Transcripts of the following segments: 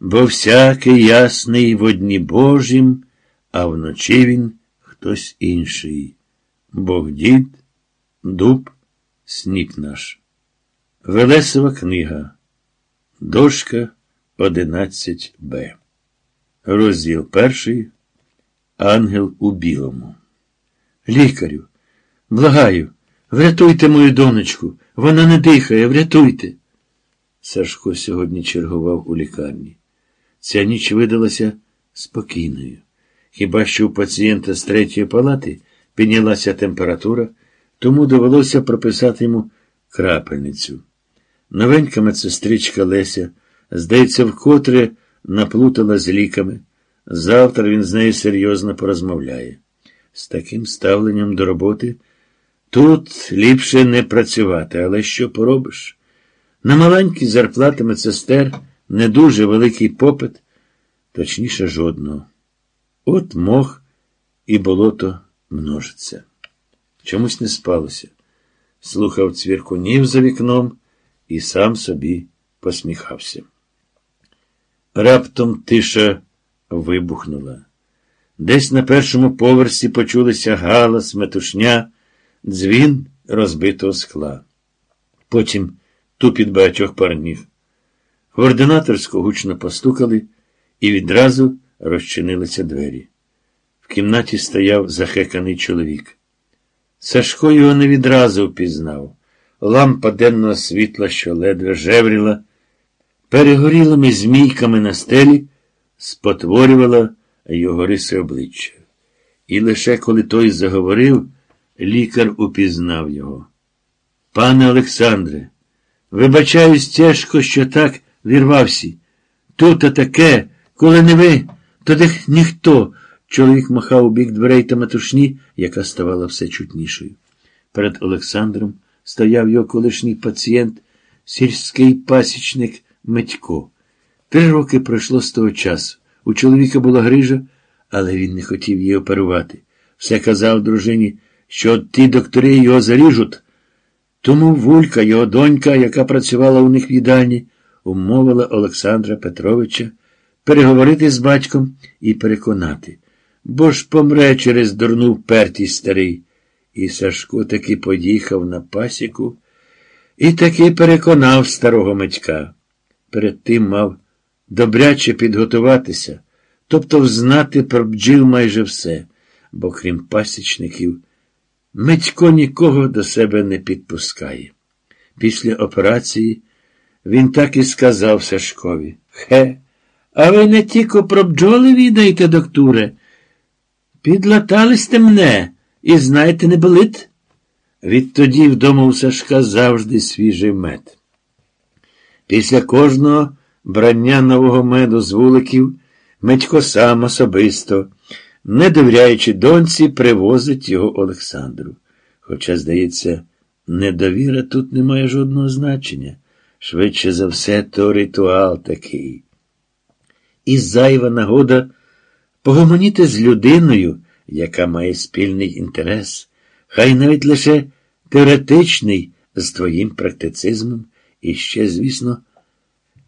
бо всякий ясний в одні Божім, а вночі він хтось інший. Бог дід, дуб, сніп наш. Велесова книга. Дошка 11Б. Розділ перший. Ангел у білому. Лікарю, благаю, врятуйте мою донечку. Вона не дихає, врятуйте. Сашко сьогодні чергував у лікарні. Ця ніч видалася спокійною. Хіба що у пацієнта з третьої палати піднялася температура, тому довелося прописати йому крапельницю. Новенька медсестричка Леся, здається, вкотре наплутала з ліками. Завтра він з нею серйозно порозмовляє. З таким ставленням до роботи тут ліпше не працювати, але що поробиш? На маленькі зарплати медсестер не дуже великий попит, точніше, жодного. От мох і болото множиться. Чомусь не спалося. Слухав цвіркунів за вікном і сам собі посміхався. Раптом тиша вибухнула. Десь на першому поверсі почулися галас, метушня, дзвін розбитого скла. Потім тупіт багатьох парнів. В гучно постукали і відразу розчинилися двері. В кімнаті стояв захеканий чоловік. Сашко його не відразу впізнав. Лампа денного світла, що ледве жевріла, перегорілими змійками на стелі, спотворювала його риси обличчя. І лише коли той заговорив, лікар упізнав його. Пане Олександре, вибачаюсь тяжко, що так вірвався. Тут таке, коли не ви, то де ніхто. Чоловік махав у бік дверей та метушні, яка ставала все чутнішою. Перед Олександром стояв його колишній пацієнт, сільський пасічник Митько. Три роки пройшло з того часу. У чоловіка була грижа, але він не хотів її оперувати. Все казав дружині, що ті доктори його заріжуть. Тому Вулька, його донька, яка працювала у них в їдальні, умовила Олександра Петровича переговорити з батьком і переконати. Бо ж помре через дурну впертість старий. І Сашко таки поїхав на пасіку і таки переконав старого Митька. Перед тим мав добряче підготуватися, тобто взнати про бджіл майже все, бо крім пасічників, Митько нікого до себе не підпускає. Після операції він так і сказав Сашкові Хе, а ви не тільки про бджоли відаєте, докторе. Підлаталисте мене і знаєте, не болить? Відтоді вдома у Сашка завжди свіжий мед. Після кожного брання нового меду з вуликів Медько сам особисто, не довіряючи доньці, привозить його Олександру. Хоча, здається, недовіра тут не має жодного значення. Швидше за все, то ритуал такий. І зайва нагода погомоніти з людиною, яка має спільний інтерес, хай навіть лише теоретичний з твоїм практицизмом, і ще, звісно,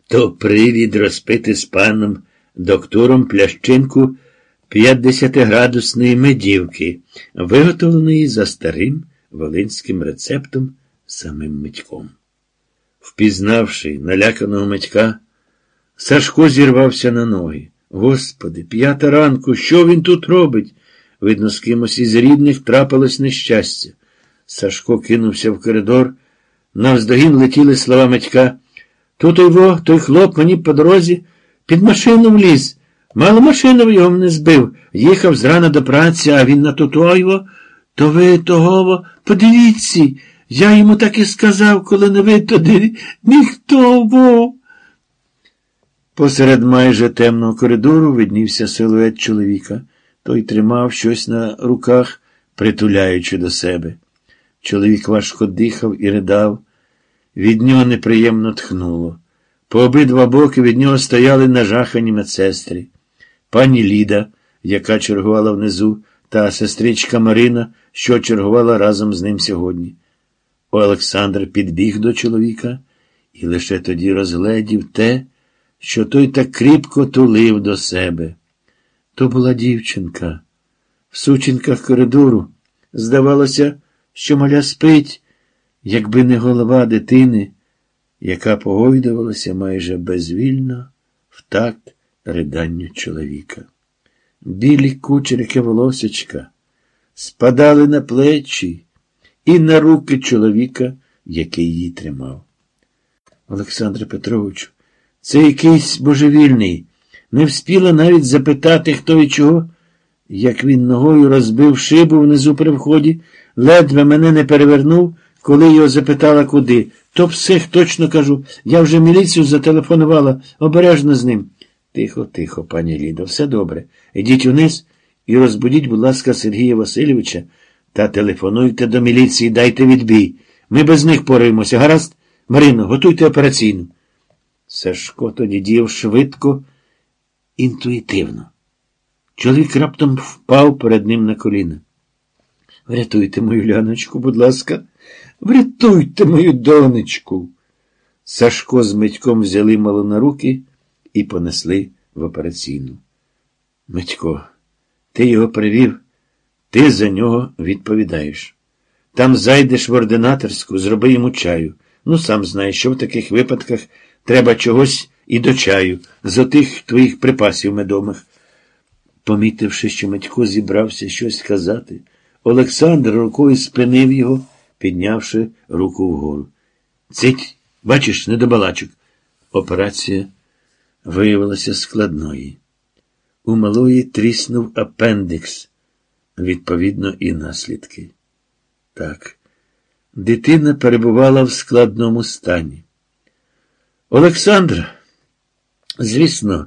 то привід розпити з паном доктором плящинку 50-градусної медівки, виготовленої за старим волинським рецептом самим Митьком. Впізнавши наляканого Митька, Сашко зірвався на ноги. Господи, п'ята ранку, що він тут робить? Видно, з кимось із рідних трапилось нещастя. Сашко кинувся в коридор. Навздогін летіли слова Митька. Тут його, той хлоп мені по дорозі під машину вліз. Мало машину в його не збив. Їхав зрана до праці, а він на тутойво. То ви того, подивіться, я йому так і сказав, коли не ви туди ніхто во. Посеред майже темного коридору виднівся силует чоловіка. Той тримав щось на руках, притуляючи до себе. Чоловік важко дихав і ридав. Від нього неприємно тхнуло. По обидва боки від нього стояли нажахані медсестри. Пані Ліда, яка чергувала внизу, та сестричка Марина, що чергувала разом з ним сьогодні. Олександр підбіг до чоловіка і лише тоді розгледів те, що той так кріпко тулив до себе. То була дівчинка. В сучинках коридору здавалося, що маля спить, якби не голова дитини, яка погойдувалася майже безвільно в такт риданню чоловіка. Білі кучерики волосечка спадали на плечі і на руки чоловіка, який її тримав. Олександре Петровичу, це якийсь божевільний. Не вспіла навіть запитати, хто і чого, як він ногою розбив шибу внизу при вході, ледве мене не перевернув, коли його запитала куди. То псих, точно кажу, я вже міліцію зателефонувала, обережно з ним. Тихо, тихо, пані Лідо, все добре. Ідіть униз і розбудіть, будь ласка, Сергія Васильовича та телефонуйте до міліції, дайте відбій. Ми без них поримося. Гаразд? Марино, готуйте операційну. Сашко тоді діяв швидко, інтуїтивно. Чоловік раптом впав перед ним на коліна. Врятуйте мою ляночку, будь ласка, врятуйте мою донечку. Сашко з Митьком взяли мало на руки і понесли в операційну. Митько, ти його привів, ти за нього відповідаєш. Там зайдеш в ординаторську, зроби йому чаю. Ну, сам знаєш, що в таких випадках треба чогось і до чаю, з отих твоїх припасів медомих. Помітивши, що Митько зібрався щось сказати, Олександр рукою спинив його, піднявши руку вгору. Цить, бачиш, не до балачок. Операція виявилася складною. У малої тріснув апендикс, відповідно, і наслідки. Так, дитина перебувала в складному стані. Олександр, звісно,